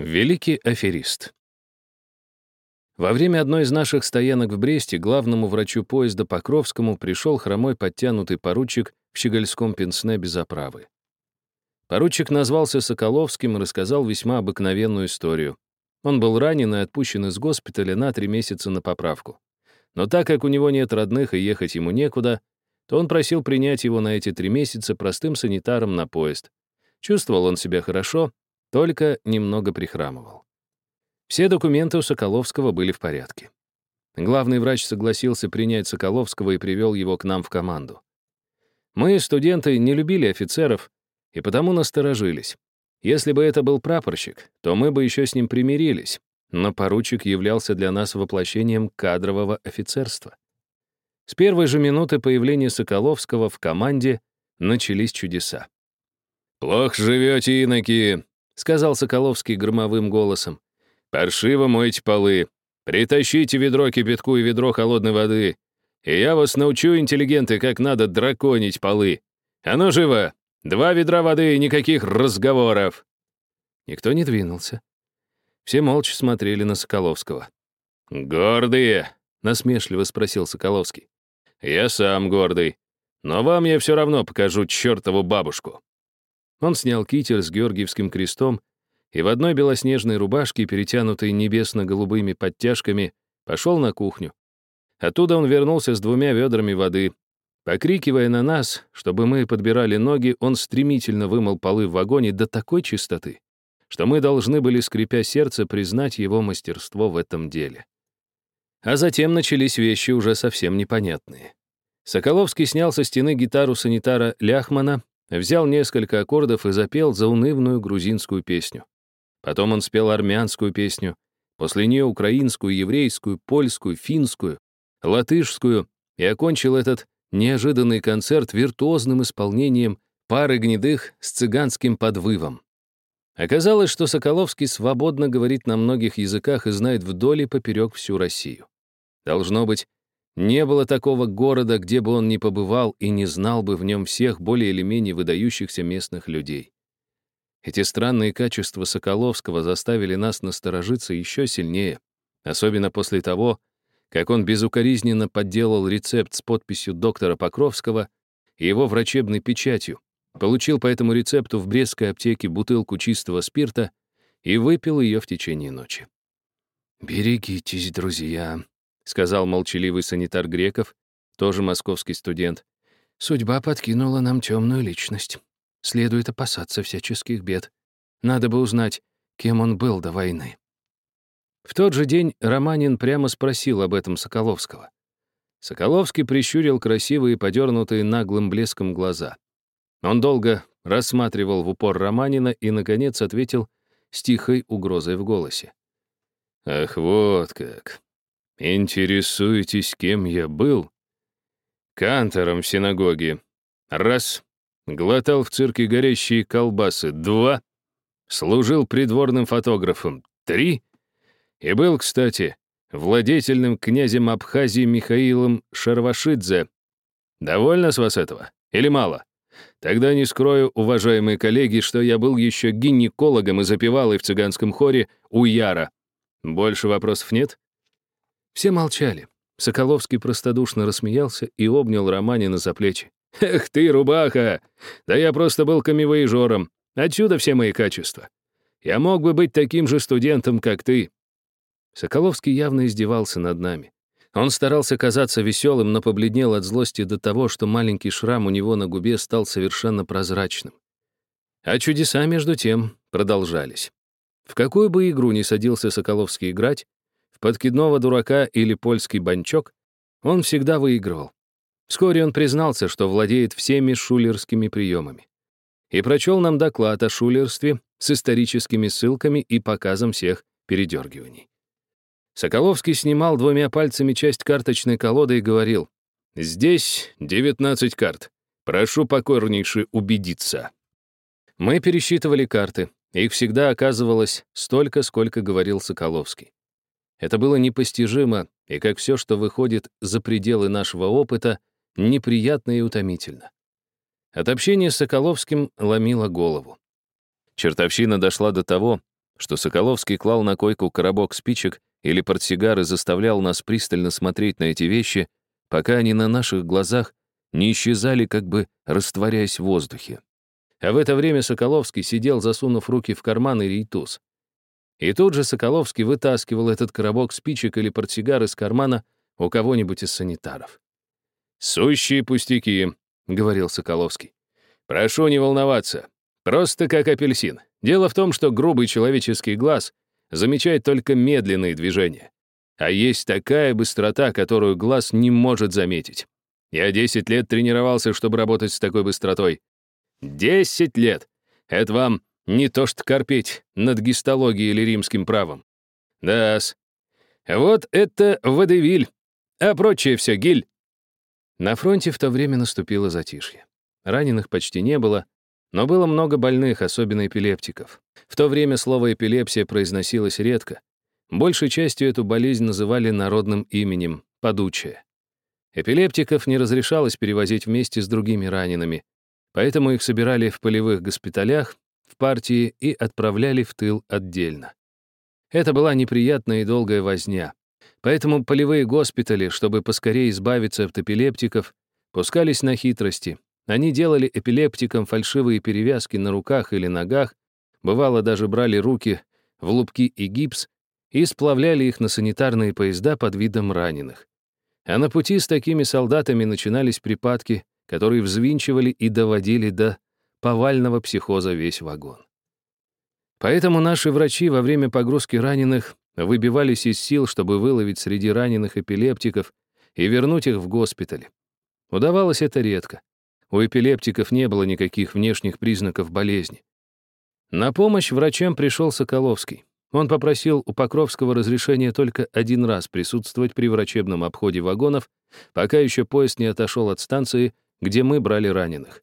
Великий аферист. Во время одной из наших стоянок в Бресте главному врачу поезда Покровскому пришел хромой подтянутый поручик в щегольском пенсне без оправы. Поручик назвался Соколовским и рассказал весьма обыкновенную историю. Он был ранен и отпущен из госпиталя на три месяца на поправку. Но так как у него нет родных и ехать ему некуда, то он просил принять его на эти три месяца простым санитаром на поезд. Чувствовал он себя хорошо, только немного прихрамывал. Все документы у Соколовского были в порядке. Главный врач согласился принять Соколовского и привел его к нам в команду. Мы, студенты, не любили офицеров и потому насторожились. Если бы это был прапорщик, то мы бы еще с ним примирились, но поручик являлся для нас воплощением кадрового офицерства. С первой же минуты появления Соколовского в команде начались чудеса. «Плохо живете, иноки!» Сказал Соколовский громовым голосом. «Паршиво мойте полы. Притащите ведро кипятку и ведро холодной воды. И я вас научу, интеллигенты, как надо драконить полы. А ну живо! Два ведра воды и никаких разговоров!» Никто не двинулся. Все молча смотрели на Соколовского. «Гордые?» — насмешливо спросил Соколовский. «Я сам гордый. Но вам я все равно покажу чертову бабушку». Он снял китель с Георгиевским крестом и в одной белоснежной рубашке, перетянутой небесно-голубыми подтяжками, пошел на кухню. Оттуда он вернулся с двумя ведрами воды. Покрикивая на нас, чтобы мы подбирали ноги, он стремительно вымыл полы в вагоне до такой чистоты, что мы должны были, скрипя сердце, признать его мастерство в этом деле. А затем начались вещи уже совсем непонятные. Соколовский снял со стены гитару санитара Ляхмана взял несколько аккордов и запел заунывную грузинскую песню. Потом он спел армянскую песню, после нее украинскую, еврейскую, польскую, финскую, латышскую и окончил этот неожиданный концерт виртуозным исполнением пары гнедых с цыганским подвывом. Оказалось, что Соколовский свободно говорит на многих языках и знает вдоль и поперек всю Россию. Должно быть, не было такого города, где бы он ни побывал и не знал бы в нем всех более или менее выдающихся местных людей. Эти странные качества Соколовского заставили нас насторожиться еще сильнее, особенно после того, как он безукоризненно подделал рецепт с подписью доктора Покровского и его врачебной печатью, получил по этому рецепту в Брестской аптеке бутылку чистого спирта и выпил ее в течение ночи. «Берегитесь, друзья», сказал молчаливый санитар Греков, тоже московский студент. Судьба подкинула нам темную личность. Следует опасаться всяческих бед. Надо бы узнать, кем он был до войны. В тот же день Романин прямо спросил об этом Соколовского. Соколовский прищурил красивые, подернутые наглым блеском глаза. Он долго рассматривал в упор Романина и, наконец, ответил с тихой угрозой в голосе. «Ах, вот как! Интересуетесь, кем я был? Кантором в синагоге. Раз. Глотал в цирке горящие колбасы. Два. Служил придворным фотографом. Три. И был, кстати, владетельным князем Абхазии Михаилом Шарвашидзе. Довольно с вас этого? Или мало? Тогда не скрою, уважаемые коллеги, что я был еще гинекологом и запевал и в цыганском хоре у Яра. Больше вопросов нет? Все молчали. Соколовский простодушно рассмеялся и обнял Романина за плечи. «Эх ты, рубаха! Да я просто был камевоежором. Отсюда все мои качества. Я мог бы быть таким же студентом, как ты». Соколовский явно издевался над нами. Он старался казаться веселым, но побледнел от злости до того, что маленький шрам у него на губе стал совершенно прозрачным. А чудеса, между тем, продолжались. В какую бы игру ни садился Соколовский играть, подкидного дурака или польский банчок, он всегда выигрывал. Вскоре он признался, что владеет всеми шулерскими приемами. И прочел нам доклад о шулерстве с историческими ссылками и показом всех передергиваний. Соколовский снимал двумя пальцами часть карточной колоды и говорил, «Здесь 19 карт. Прошу покорнейше убедиться». Мы пересчитывали карты. Их всегда оказывалось столько, сколько говорил Соколовский. Это было непостижимо, и как все, что выходит за пределы нашего опыта, неприятно и утомительно. От общения с Соколовским ломило голову. Чертовщина дошла до того, что Соколовский клал на койку коробок спичек или портсигар и заставлял нас пристально смотреть на эти вещи, пока они на наших глазах не исчезали, как бы растворяясь в воздухе. А в это время Соколовский сидел, засунув руки в карман и рейтуз. И тут же Соколовский вытаскивал этот коробок спичек или портсигар из кармана у кого-нибудь из санитаров. «Сущие пустяки», — говорил Соколовский. «Прошу не волноваться. Просто как апельсин. Дело в том, что грубый человеческий глаз замечает только медленные движения. А есть такая быстрота, которую глаз не может заметить. Я 10 лет тренировался, чтобы работать с такой быстротой. 10 лет! Это вам не то что корпеть над гистологией или римским правом. Да-с. Вот это водевиль, а прочее все гиль. На фронте в то время наступило затишье. Раненых почти не было, но было много больных, особенно эпилептиков. В то время слово «эпилепсия» произносилось редко. Большей частью эту болезнь называли народным именем — подучая. Эпилептиков не разрешалось перевозить вместе с другими ранеными, поэтому их собирали в полевых госпиталях, в партии и отправляли в тыл отдельно. Это была неприятная и долгая возня. Поэтому полевые госпитали, чтобы поскорее избавиться от эпилептиков, пускались на хитрости. Они делали эпилептикам фальшивые перевязки на руках или ногах, бывало даже брали руки в лупки и гипс и сплавляли их на санитарные поезда под видом раненых. А на пути с такими солдатами начинались припадки, которые взвинчивали и доводили до повального психоза весь вагон. Поэтому наши врачи во время погрузки раненых выбивались из сил, чтобы выловить среди раненых эпилептиков и вернуть их в госпиталь. Удавалось это редко. У эпилептиков не было никаких внешних признаков болезни. На помощь врачам пришел Соколовский. Он попросил у Покровского разрешения только один раз присутствовать при врачебном обходе вагонов, пока еще поезд не отошел от станции, где мы брали раненых.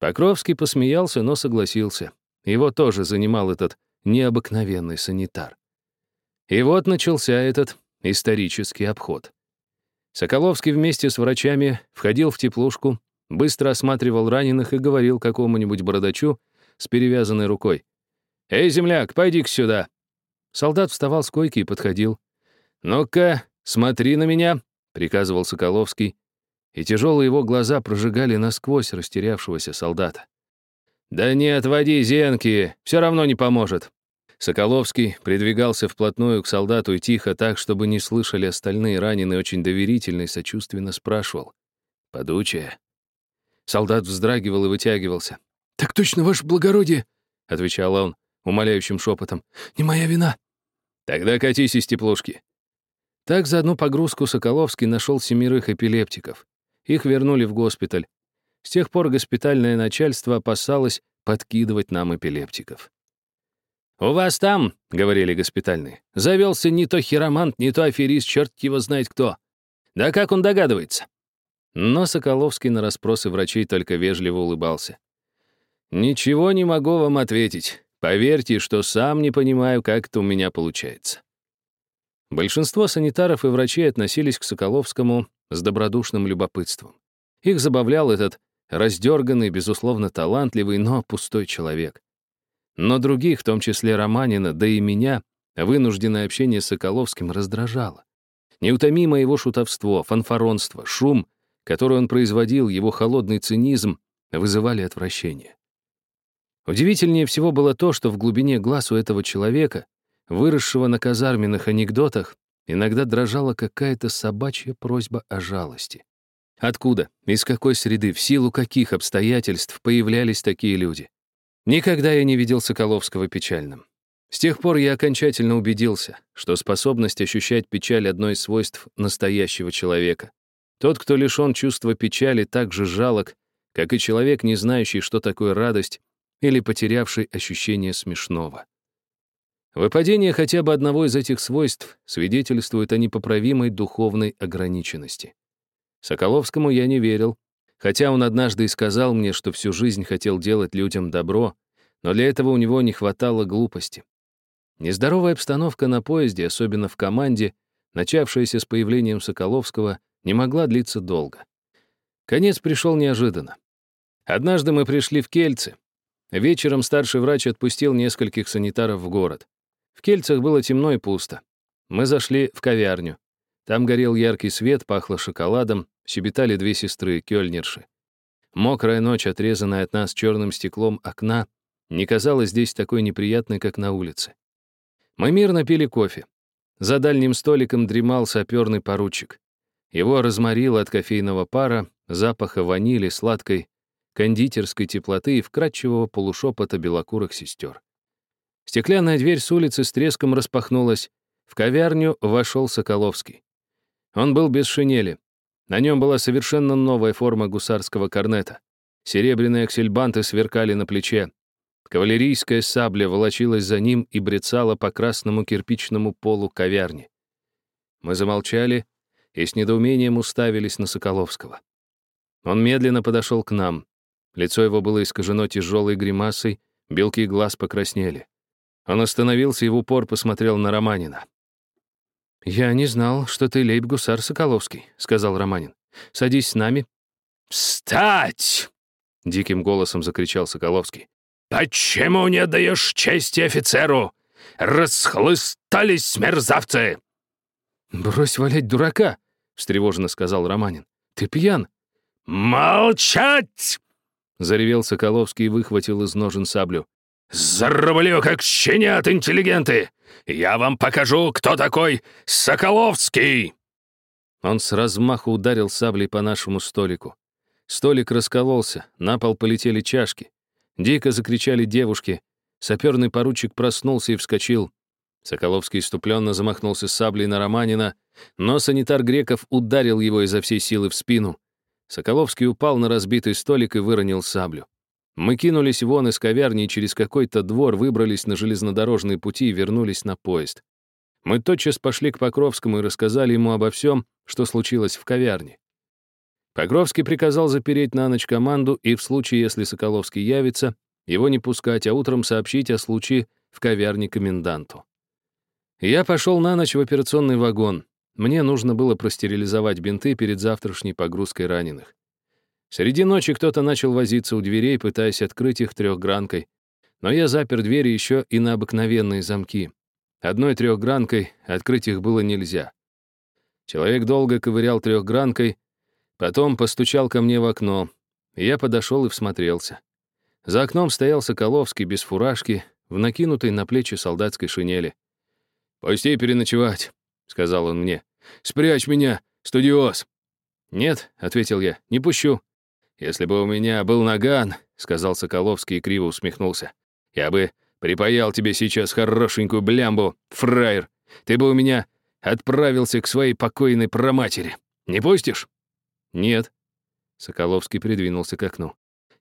Покровский посмеялся, но согласился. Его тоже занимал этот необыкновенный санитар. И вот начался этот исторический обход. Соколовский вместе с врачами входил в теплушку, быстро осматривал раненых и говорил какому-нибудь бородачу с перевязанной рукой. «Эй, земляк, пойди-ка сюда!» Солдат вставал с койки и подходил. «Ну-ка, смотри на меня!» — приказывал Соколовский, и тяжелые его глаза прожигали насквозь растерявшегося солдата. «Да не отводи, зенки, все равно не поможет!» Соколовский придвигался вплотную к солдату и тихо, так, чтобы не слышали остальные раненые, очень доверительно и сочувственно спрашивал. «Подучая?» Солдат вздрагивал и вытягивался. «Так точно, ваше благородие!» — отвечал он умоляющим шепотом. «Не моя вина». «Тогда катись из теплушки». Так за одну погрузку Соколовский нашел семерых эпилептиков. Их вернули в госпиталь. С тех пор госпитальное начальство опасалось подкидывать нам эпилептиков. «У вас там, — говорили госпитальные, — завелся не то хиромант, не то аферист, черт его знает кто. Да как он догадывается?» Но Соколовский на расспросы врачей только вежливо улыбался. «Ничего не могу вам ответить. Поверьте, что сам не понимаю, как это у меня получается». Большинство санитаров и врачей относились к Соколовскому с добродушным любопытством. Их забавлял этот раздерганный, безусловно талантливый, но пустой человек. Но других, в том числе Романина, да и меня, вынужденное общение с Соколовским раздражало. Неутомимое его шутовство, фанфаронство, шум, который он производил, его холодный цинизм вызывали отвращение. Удивительнее всего было то, что в глубине глаз у этого человека, выросшего на казарменных анекдотах, иногда дрожала какая-то собачья просьба о жалости. Откуда, из какой среды, в силу каких обстоятельств появлялись такие люди? Никогда я не видел Соколовского печальным. С тех пор я окончательно убедился, что способность ощущать печаль — одно из свойств настоящего человека. Тот, кто лишён чувства печали, так же жалок, как и человек, не знающий, что такое радость или потерявший ощущение смешного. Выпадение хотя бы одного из этих свойств свидетельствует о непоправимой духовной ограниченности. Соколовскому я не верил, хотя он однажды и сказал мне, что всю жизнь хотел делать людям добро, но для этого у него не хватало глупости. Нездоровая обстановка на поезде, особенно в команде, начавшаяся с появлением Соколовского, не могла длиться долго. Конец пришел неожиданно. Однажды мы пришли в Кельцы, Вечером старший врач отпустил нескольких санитаров в город. В Кельцах было темно и пусто. Мы зашли в ковярню. Там горел яркий свет, пахло шоколадом, щебетали две сестры, кёльнерши. Мокрая ночь, отрезанная от нас черным стеклом окна, не казалась здесь такой неприятной, как на улице. Мы мирно пили кофе. За дальним столиком дремал саперный поручик. Его разморило от кофейного пара, запаха ванили, сладкой кондитерской теплоты и вкрадчивого полушепота белокурых сестер. Стеклянная дверь с улицы с треском распахнулась. В ковярню вошел Соколовский. Он был без шинели. На нем была совершенно новая форма гусарского корнета. Серебряные аксельбанты сверкали на плече. Кавалерийская сабля волочилась за ним и брецала по красному кирпичному полу ковярни. Мы замолчали и с недоумением уставились на Соколовского. Он медленно подошел к нам. Лицо его было искажено тяжелой гримасой, белки глаз покраснели. Он остановился и в упор посмотрел на Романина. «Я не знал, что ты лейб-гусар Соколовский», — сказал Романин. «Садись с нами». «Встать!» — диким голосом закричал Соколовский. «Почему не даешь чести офицеру? Расхлыстались мерзавцы!» «Брось валять дурака!» — встревоженно сказал Романин. «Ты пьян!» «Молчать!» — заревел Соколовский и выхватил из ножен саблю. «Зарублю, как щенят интеллигенты! Я вам покажу, кто такой Соколовский!» Он с размаху ударил саблей по нашему столику. Столик раскололся, на пол полетели чашки. Дико закричали девушки. Саперный поручик проснулся и вскочил. Соколовский иступленно замахнулся саблей на Романина, но санитар Греков ударил его изо всей силы в спину. Соколовский упал на разбитый столик и выронил саблю. Мы кинулись вон из ковярни через какой-то двор выбрались на железнодорожные пути и вернулись на поезд. Мы тотчас пошли к Покровскому и рассказали ему обо всем, что случилось в ковярне. Покровский приказал запереть на ночь команду и в случае, если Соколовский явится, его не пускать, а утром сообщить о случае в ковярне коменданту. Я пошел на ночь в операционный вагон. Мне нужно было простерилизовать бинты перед завтрашней погрузкой раненых. Среди ночи кто-то начал возиться у дверей, пытаясь открыть их трехгранкой. Но я запер двери еще и на обыкновенные замки. Одной трехгранкой открыть их было нельзя. Человек долго ковырял трехгранкой, Потом постучал ко мне в окно. Я подошел и всмотрелся. За окном стоял Соколовский без фуражки, в накинутой на плечи солдатской шинели. «Пусти переночевать», — сказал он мне. «Спрячь меня, студиоз». «Нет», — ответил я, — «не пущу». «Если бы у меня был наган», — сказал Соколовский и криво усмехнулся, «я бы припаял тебе сейчас хорошенькую блямбу, фраер. Ты бы у меня отправился к своей покойной проматери. Не пустишь?» «Нет». Соколовский придвинулся к окну.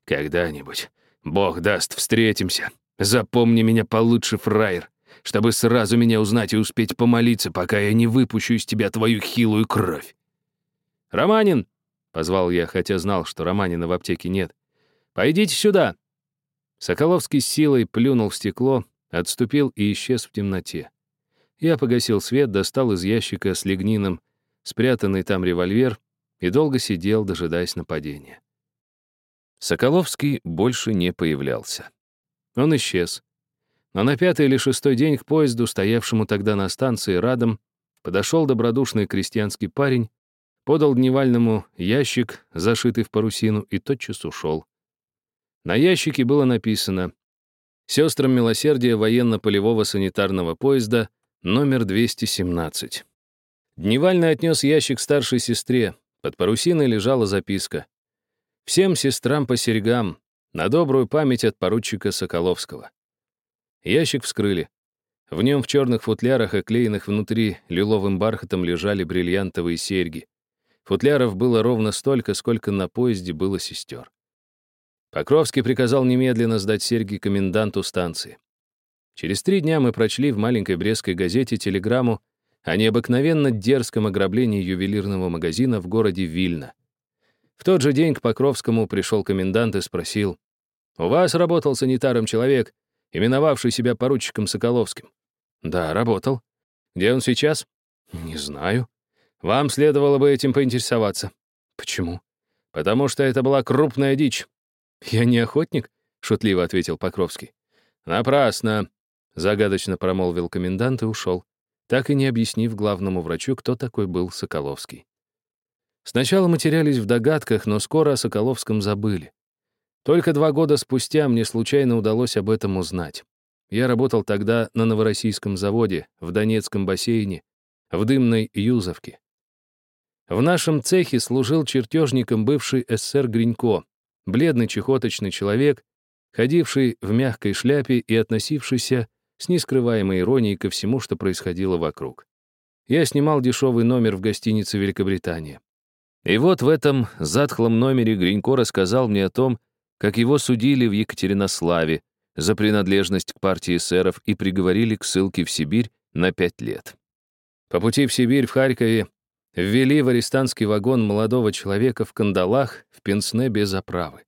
«Когда-нибудь, бог даст, встретимся. Запомни меня получше, фраер, чтобы сразу меня узнать и успеть помолиться, пока я не выпущу из тебя твою хилую кровь». «Романин!» — позвал я, хотя знал, что Романина в аптеке нет. «Пойдите сюда!» Соколовский с силой плюнул в стекло, отступил и исчез в темноте. Я погасил свет, достал из ящика с лигнином спрятанный там револьвер и долго сидел, дожидаясь нападения. Соколовский больше не появлялся. Он исчез. Но на пятый или шестой день к поезду, стоявшему тогда на станции Радом, подошел добродушный крестьянский парень, подал дневальному ящик, зашитый в парусину, и тотчас ушел. На ящике было написано «Сестрам милосердия военно-полевого санитарного поезда номер 217». Дневальный отнес ящик старшей сестре, под парусиной лежала записка. «Всем сестрам по серьгам, на добрую память от поручика Соколовского». Ящик вскрыли. В нем в черных футлярах, оклеенных внутри лиловым бархатом, лежали бриллиантовые серьги. Футляров было ровно столько, сколько на поезде было сестер. Покровский приказал немедленно сдать серьги коменданту станции. Через три дня мы прочли в маленькой брестской газете телеграмму о необыкновенно дерзком ограблении ювелирного магазина в городе Вильна. В тот же день к Покровскому пришел комендант и спросил, «У вас работал санитаром человек, именовавший себя поручиком Соколовским?» «Да, работал. Где он сейчас?» «Не знаю. Вам следовало бы этим поинтересоваться». «Почему?» «Потому что это была крупная дичь». «Я не охотник?» — шутливо ответил Покровский. «Напрасно», — загадочно промолвил комендант и ушел, так и не объяснив главному врачу, кто такой был Соколовский. Сначала мы терялись в догадках, но скоро о Соколовском забыли. Только два года спустя мне случайно удалось об этом узнать. Я работал тогда на Новороссийском заводе, в Донецком бассейне, в дымной Юзовке. В нашем цехе служил чертежником бывший СССР Гринько, бледный чехоточный человек, ходивший в мягкой шляпе и относившийся с нескрываемой иронией ко всему, что происходило вокруг. Я снимал дешевый номер в гостинице Великобритания. И вот в этом затхлом номере Гринько рассказал мне о том, как его судили в Екатеринославе за принадлежность к партии эсеров и приговорили к ссылке в Сибирь на пять лет. По пути в Сибирь в Харькове ввели в арестантский вагон молодого человека в кандалах в пенсне без оправы.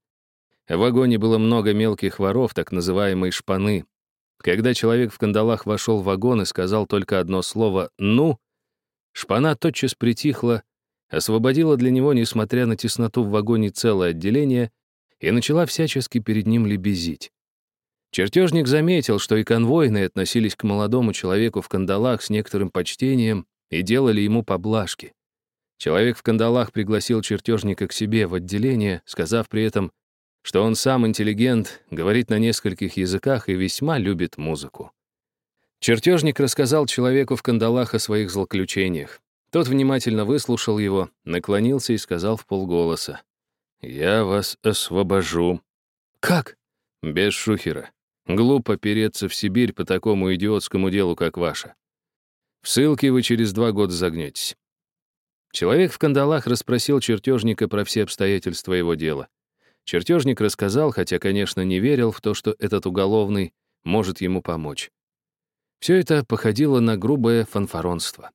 В вагоне было много мелких воров, так называемые шпаны. Когда человек в кандалах вошел в вагон и сказал только одно слово «ну», шпана тотчас притихла, освободила для него, несмотря на тесноту в вагоне, целое отделение и начала всячески перед ним лебезить. Чертежник заметил, что и конвойные относились к молодому человеку в кандалах с некоторым почтением и делали ему поблажки. Человек в кандалах пригласил чертежника к себе в отделение, сказав при этом, что он сам интеллигент, говорит на нескольких языках и весьма любит музыку. Чертежник рассказал человеку в кандалах о своих злоключениях. Тот внимательно выслушал его, наклонился и сказал в полголоса. «Я вас освобожу». «Как?» «Без шухера. Глупо переться в Сибирь по такому идиотскому делу, как ваше. В ссылке вы через два года загнетесь». Человек в кандалах расспросил чертежника про все обстоятельства его дела. Чертежник рассказал, хотя, конечно, не верил в то, что этот уголовный может ему помочь. Все это походило на грубое фанфаронство.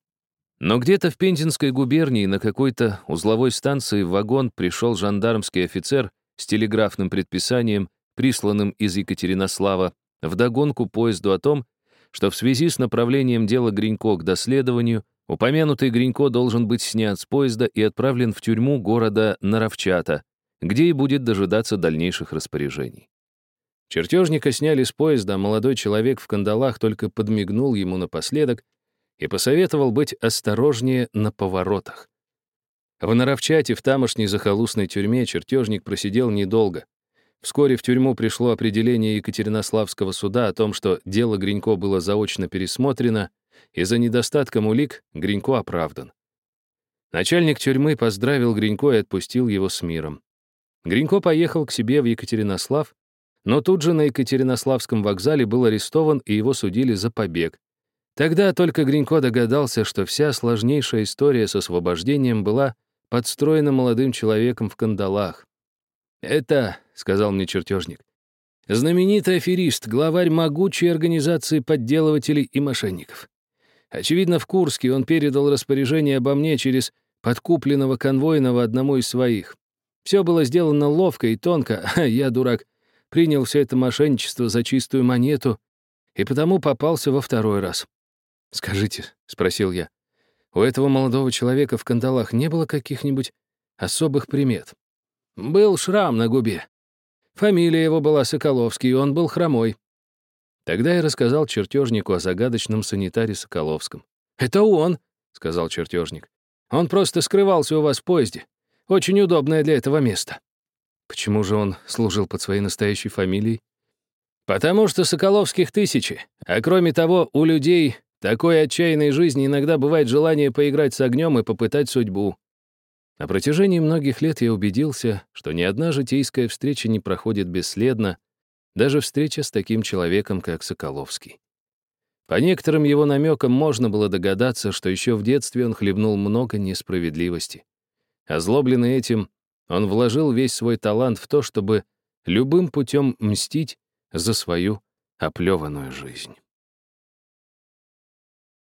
Но где-то в Пензенской губернии на какой-то узловой станции в вагон пришел жандармский офицер с телеграфным предписанием присланным из Екатеринослава, вдогонку поезду о том, что в связи с направлением дела Гринько к доследованию упомянутый Гринько должен быть снят с поезда и отправлен в тюрьму города Наровчата, где и будет дожидаться дальнейших распоряжений. Чертежника сняли с поезда, а молодой человек в кандалах только подмигнул ему напоследок и посоветовал быть осторожнее на поворотах. В Наровчате, в тамошней захолустной тюрьме, чертежник просидел недолго. Вскоре в тюрьму пришло определение Екатеринославского суда о том, что дело Гринько было заочно пересмотрено, и за недостатком улик Гринько оправдан. Начальник тюрьмы поздравил Гринько и отпустил его с миром. Гринько поехал к себе в Екатеринослав, но тут же на Екатеринославском вокзале был арестован, и его судили за побег. Тогда только Гринько догадался, что вся сложнейшая история с освобождением была подстроена молодым человеком в кандалах. «Это», — сказал мне чертежник, «знаменитый аферист, главарь могучей организации подделывателей и мошенников. Очевидно, в Курске он передал распоряжение обо мне через подкупленного конвойного одному из своих. Все было сделано ловко и тонко, а я, дурак, принял все это мошенничество за чистую монету и потому попался во второй раз. «Скажите», — спросил я, — «у этого молодого человека в кандалах не было каких-нибудь особых примет?» Был шрам на губе. Фамилия его была Соколовский, и он был хромой. Тогда я рассказал чертежнику о загадочном санитаре Соколовском. «Это он», — сказал чертежник. «Он просто скрывался у вас в поезде. Очень удобное для этого место». Почему же он служил под своей настоящей фамилией? Потому что Соколовских тысячи. А кроме того, у людей такой отчаянной жизни иногда бывает желание поиграть с огнем и попытать судьбу. На протяжении многих лет я убедился, что ни одна житейская встреча не проходит бесследно, даже встреча с таким человеком, как Соколовский. По некоторым его намекам можно было догадаться, что еще в детстве он хлебнул много несправедливости. Озлобленный этим, он вложил весь свой талант в то, чтобы любым путем мстить за свою оплеванную жизнь.